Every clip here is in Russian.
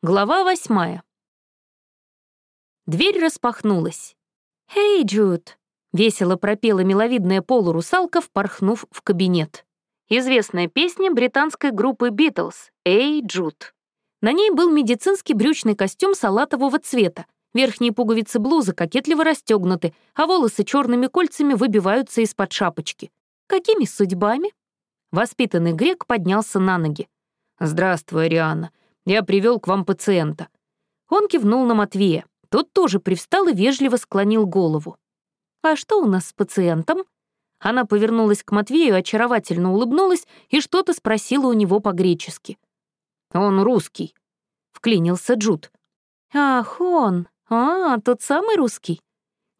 Глава восьмая. Дверь распахнулась. «Эй, Джуд!» — весело пропела миловидная полурусалка, впорхнув в кабинет. Известная песня британской группы «Битлз» «Эй, Джуд». На ней был медицинский брючный костюм салатового цвета, верхние пуговицы блузы кокетливо расстегнуты, а волосы черными кольцами выбиваются из-под шапочки. Какими судьбами? Воспитанный грек поднялся на ноги. «Здравствуй, Ариана. Я привел к вам пациента». Он кивнул на Матвея. Тот тоже привстал и вежливо склонил голову. «А что у нас с пациентом?» Она повернулась к Матвею, очаровательно улыбнулась и что-то спросила у него по-гречески. «Он русский», — вклинился Джуд. «Ах, он! А, тот самый русский?»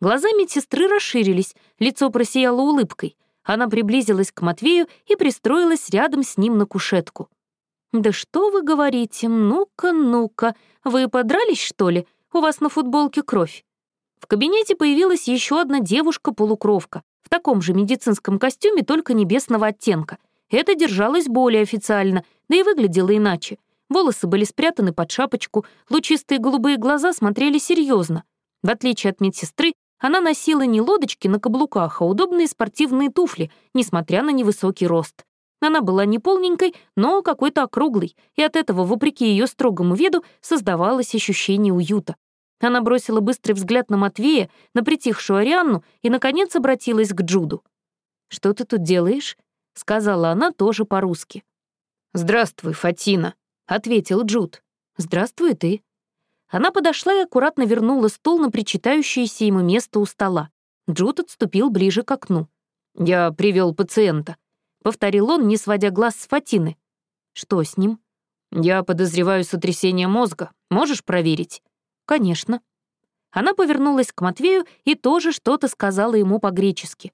Глаза медсестры расширились, лицо просияло улыбкой. Она приблизилась к Матвею и пристроилась рядом с ним на кушетку. «Да что вы говорите? Ну-ка, ну-ка. Вы подрались, что ли? У вас на футболке кровь». В кабинете появилась еще одна девушка-полукровка в таком же медицинском костюме, только небесного оттенка. Это держалось более официально, да и выглядело иначе. Волосы были спрятаны под шапочку, лучистые голубые глаза смотрели серьезно. В отличие от медсестры, она носила не лодочки на каблуках, а удобные спортивные туфли, несмотря на невысокий рост. Она была не полненькой, но какой-то округлой, и от этого, вопреки ее строгому виду, создавалось ощущение уюта. Она бросила быстрый взгляд на Матвея, на притихшую Арианну и, наконец, обратилась к Джуду. «Что ты тут делаешь?» — сказала она тоже по-русски. «Здравствуй, Фатина», — ответил Джуд. «Здравствуй ты». Она подошла и аккуратно вернула стул на причитающееся ему место у стола. Джуд отступил ближе к окну. «Я привел пациента», — повторил он, не сводя глаз с Фатины. «Что с ним?» «Я подозреваю сотрясение мозга. Можешь проверить?» «Конечно». Она повернулась к Матвею и тоже что-то сказала ему по-гречески.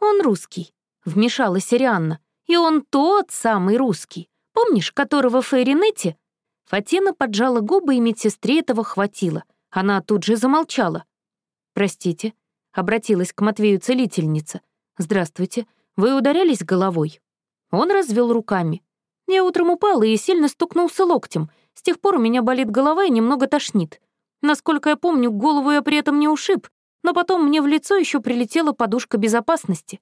«Он русский», — вмешалась Ирианна. «И он тот самый русский. Помнишь, которого в Фейринете?» Фатина поджала губы, и медсестре этого хватило. Она тут же замолчала. «Простите», — обратилась к Матвею целительница. «Здравствуйте. Вы ударялись головой?» Он развел руками. Я утром упал и сильно стукнулся локтем. С тех пор у меня болит голова и немного тошнит. Насколько я помню, голову я при этом не ушиб, но потом мне в лицо еще прилетела подушка безопасности.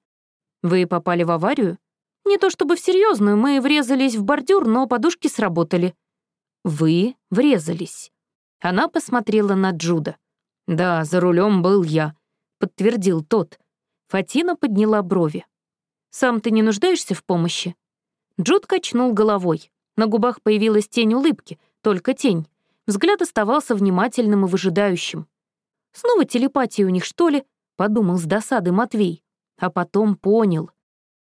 Вы попали в аварию? Не то чтобы в серьезную, мы врезались в бордюр, но подушки сработали. Вы врезались. Она посмотрела на Джуда. Да, за рулем был я, подтвердил тот. Фатина подняла брови. Сам ты не нуждаешься в помощи?» Джуд качнул головой. На губах появилась тень улыбки, только тень. Взгляд оставался внимательным и выжидающим. «Снова телепатия у них, что ли?» — подумал с досады Матвей. А потом понял.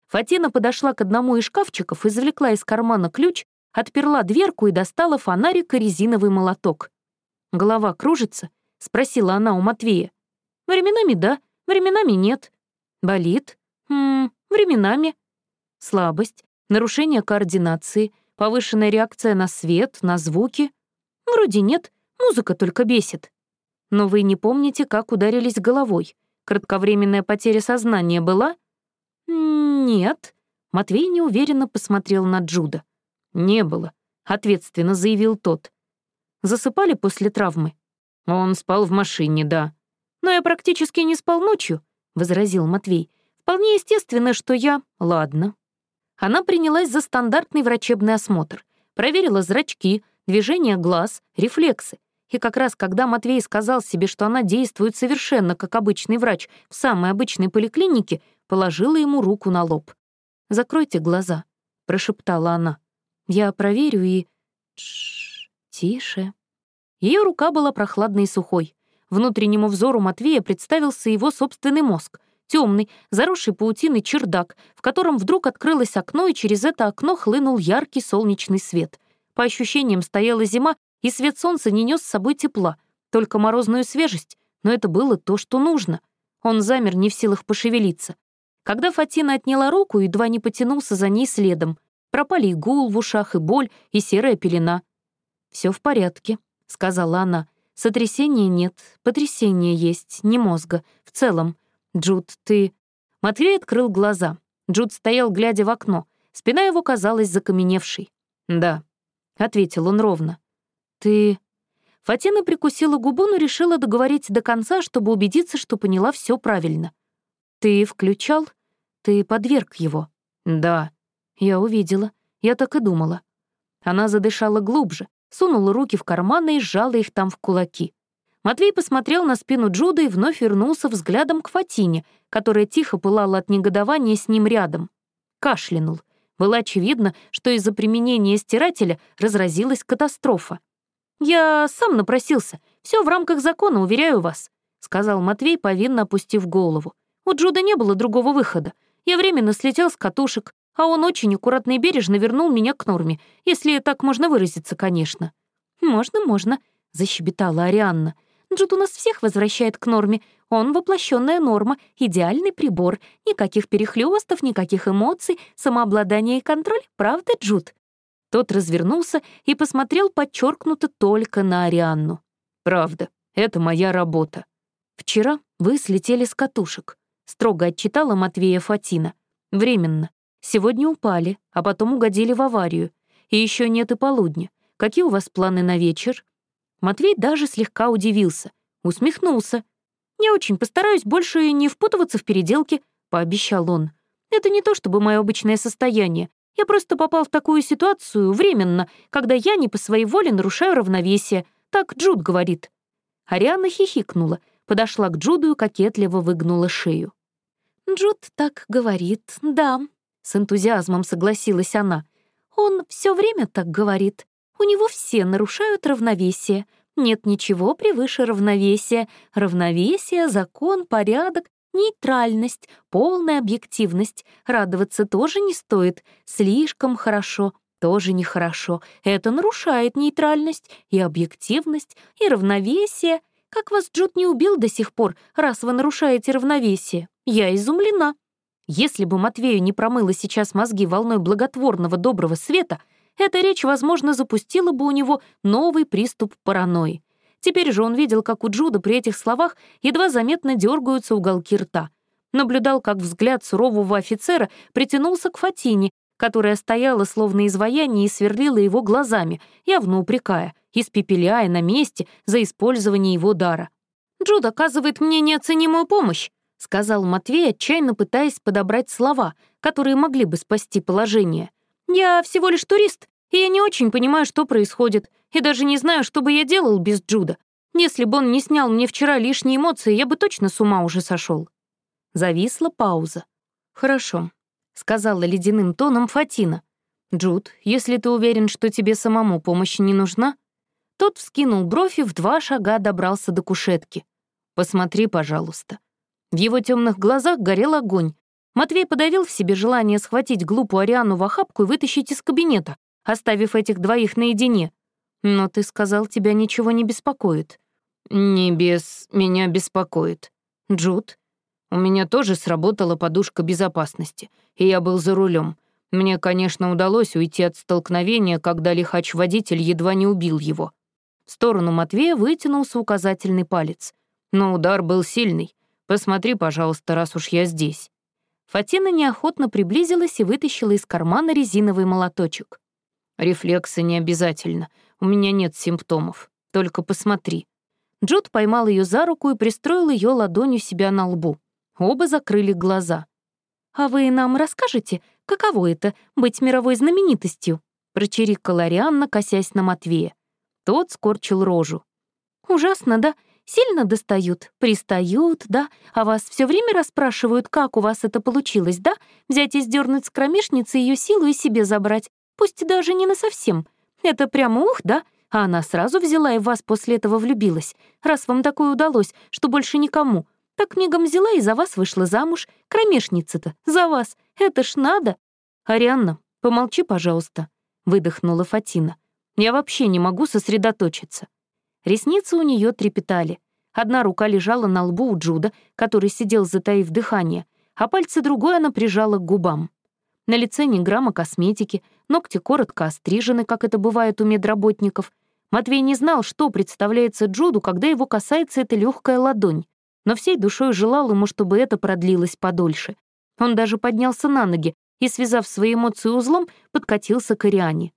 Фатина подошла к одному из шкафчиков, извлекла из кармана ключ, отперла дверку и достала фонарик и резиновый молоток. «Голова кружится?» — спросила она у Матвея. «Временами да, временами нет. Болит? Хм, временами. Слабость, нарушение координации, повышенная реакция на свет, на звуки. Вроде нет, музыка только бесит. Но вы не помните, как ударились головой. Кратковременная потеря сознания была? Нет. Матвей неуверенно посмотрел на Джуда. Не было, ответственно заявил тот. Засыпали после травмы? Он спал в машине, да. Но я практически не спал ночью, возразил Матвей. Вполне естественно, что я... Ладно. Она принялась за стандартный врачебный осмотр. Проверила зрачки, движение глаз, рефлексы. И как раз когда Матвей сказал себе, что она действует совершенно как обычный врач в самой обычной поликлинике, положила ему руку на лоб. «Закройте глаза», — прошептала она. «Я проверю и...» Тише. Ее рука была прохладной и сухой. Внутреннему взору Матвея представился его собственный мозг — темный, заросший паутиной чердак, в котором вдруг открылось окно, и через это окно хлынул яркий солнечный свет. По ощущениям стояла зима, и свет солнца не нес с собой тепла, только морозную свежесть, но это было то, что нужно. Он замер, не в силах пошевелиться. Когда Фатина отняла руку, едва не потянулся за ней следом. Пропали и гул в ушах, и боль, и серая пелена. Все в порядке», — сказала она. «Сотрясения нет, потрясения есть, не мозга, в целом. «Джуд, ты...» Матвей открыл глаза. Джуд стоял, глядя в окно. Спина его казалась закаменевшей. «Да», — ответил он ровно. ты...» Фатина прикусила губу, но решила договорить до конца, чтобы убедиться, что поняла все правильно. «Ты включал? Ты подверг его?» «Да». «Я увидела. Я так и думала». Она задышала глубже, сунула руки в карманы и сжала их там в кулаки. Матвей посмотрел на спину Джуда и вновь вернулся взглядом к Фатине, которая тихо пылала от негодования с ним рядом. Кашлянул. Было очевидно, что из-за применения стирателя разразилась катастрофа. «Я сам напросился. Все в рамках закона, уверяю вас», — сказал Матвей, повинно опустив голову. «У Джуда не было другого выхода. Я временно слетел с катушек, а он очень аккуратно и бережно вернул меня к норме, если так можно выразиться, конечно». «Можно, можно», — защебетала Арианна. «Джуд у нас всех возвращает к норме. Он — воплощенная норма, идеальный прибор. Никаких перехлёстов, никаких эмоций, самообладание и контроль. Правда, Джуд?» Тот развернулся и посмотрел подчеркнуто только на Арианну. «Правда, это моя работа. Вчера вы слетели с катушек», — строго отчитала Матвея Фатина. «Временно. Сегодня упали, а потом угодили в аварию. И еще нет и полудня. Какие у вас планы на вечер?» Матвей даже слегка удивился, усмехнулся. «Я очень постараюсь больше не впутываться в переделки», — пообещал он. «Это не то чтобы мое обычное состояние. Я просто попал в такую ситуацию временно, когда я не по своей воле нарушаю равновесие. Так Джуд говорит». Ариана хихикнула, подошла к Джуду и кокетливо выгнула шею. «Джуд так говорит, да», — с энтузиазмом согласилась она. «Он все время так говорит. У него все нарушают равновесие. Нет ничего превыше равновесия. Равновесие, закон, порядок Нейтральность, полная объективность. Радоваться тоже не стоит. Слишком хорошо, тоже нехорошо. Это нарушает нейтральность и объективность, и равновесие. Как вас Джуд не убил до сих пор, раз вы нарушаете равновесие? Я изумлена. Если бы Матвею не промыло сейчас мозги волной благотворного доброго света, эта речь, возможно, запустила бы у него новый приступ паранойи. Теперь же он видел, как у Джуда при этих словах едва заметно дергаются уголки рта. Наблюдал, как взгляд сурового офицера притянулся к Фатине, которая стояла словно изваяние и сверлила его глазами, явно упрекая, испепеляя на месте за использование его дара. «Джуд оказывает мне неоценимую помощь», — сказал Матвей, отчаянно пытаясь подобрать слова, которые могли бы спасти положение. «Я всего лишь турист, и я не очень понимаю, что происходит, и даже не знаю, что бы я делал без Джуда. Если бы он не снял мне вчера лишние эмоции, я бы точно с ума уже сошел. Зависла пауза. «Хорошо», — сказала ледяным тоном Фатина. «Джуд, если ты уверен, что тебе самому помощь не нужна...» Тот вскинул бровь и в два шага добрался до кушетки. «Посмотри, пожалуйста». В его темных глазах горел огонь. Матвей подавил в себе желание схватить глупую Ариану в охапку и вытащить из кабинета, оставив этих двоих наедине. Но ты сказал, тебя ничего не беспокоит. Не без... меня беспокоит. Джуд? У меня тоже сработала подушка безопасности, и я был за рулем. Мне, конечно, удалось уйти от столкновения, когда лихач-водитель едва не убил его. В сторону Матвея вытянулся указательный палец. Но удар был сильный. Посмотри, пожалуйста, раз уж я здесь. Фатина неохотно приблизилась и вытащила из кармана резиновый молоточек. Рефлексы не обязательно. У меня нет симптомов. Только посмотри». Джуд поймал ее за руку и пристроил ее ладонью себя на лбу. Оба закрыли глаза. «А вы нам расскажете, каково это — быть мировой знаменитостью?» — прочирикала Арианна, косясь на Матвея. Тот скорчил рожу. «Ужасно, да? Сильно достают, пристают, да? А вас все время расспрашивают, как у вас это получилось, да? Взять и сдернуть с кромешницы ее силу и себе забрать пусть даже не на совсем. Это прямо ух, да? А она сразу взяла и в вас после этого влюбилась. Раз вам такое удалось, что больше никому. Так мигом взяла и за вас вышла замуж. Кромешница-то, за вас. Это ж надо. Арианна, помолчи, пожалуйста, — выдохнула Фатина. Я вообще не могу сосредоточиться. Ресницы у нее трепетали. Одна рука лежала на лбу у Джуда, который сидел, затаив дыхание, а пальцы другой она прижала к губам. На лице ни грамма косметики, ногти коротко острижены, как это бывает у медработников. Матвей не знал, что представляется Джуду, когда его касается эта легкая ладонь, но всей душой желал ему, чтобы это продлилось подольше. Он даже поднялся на ноги и, связав свои эмоции узлом, подкатился к Ириане.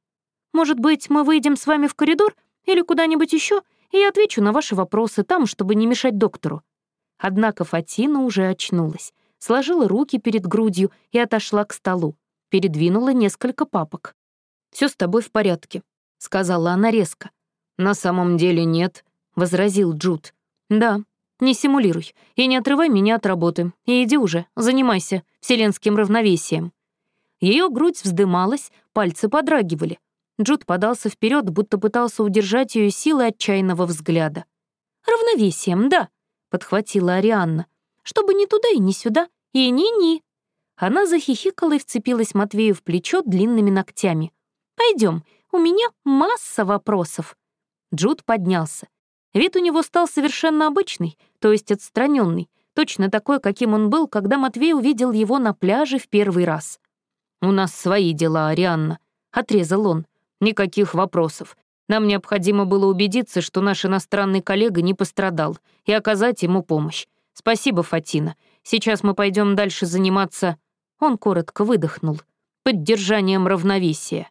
«Может быть, мы выйдем с вами в коридор? или куда-нибудь еще, и я отвечу на ваши вопросы там, чтобы не мешать доктору». Однако Фатина уже очнулась, сложила руки перед грудью и отошла к столу, передвинула несколько папок. Все с тобой в порядке», — сказала она резко. «На самом деле нет», — возразил Джуд. «Да, не симулируй и не отрывай меня от работы. И иди уже, занимайся вселенским равновесием». Ее грудь вздымалась, пальцы подрагивали. Джуд подался вперед, будто пытался удержать ее силой отчаянного взгляда. «Равновесием, да», — подхватила Арианна. «Чтобы ни туда и ни сюда, и ни-ни». Она захихикала и вцепилась Матвею в плечо длинными ногтями. Пойдем, у меня масса вопросов». Джуд поднялся. Вид у него стал совершенно обычный, то есть отстраненный, точно такой, каким он был, когда Матвей увидел его на пляже в первый раз. «У нас свои дела, Арианна», — отрезал он. «Никаких вопросов. Нам необходимо было убедиться, что наш иностранный коллега не пострадал, и оказать ему помощь. Спасибо, Фатина. Сейчас мы пойдем дальше заниматься...» Он коротко выдохнул. «Поддержанием равновесия».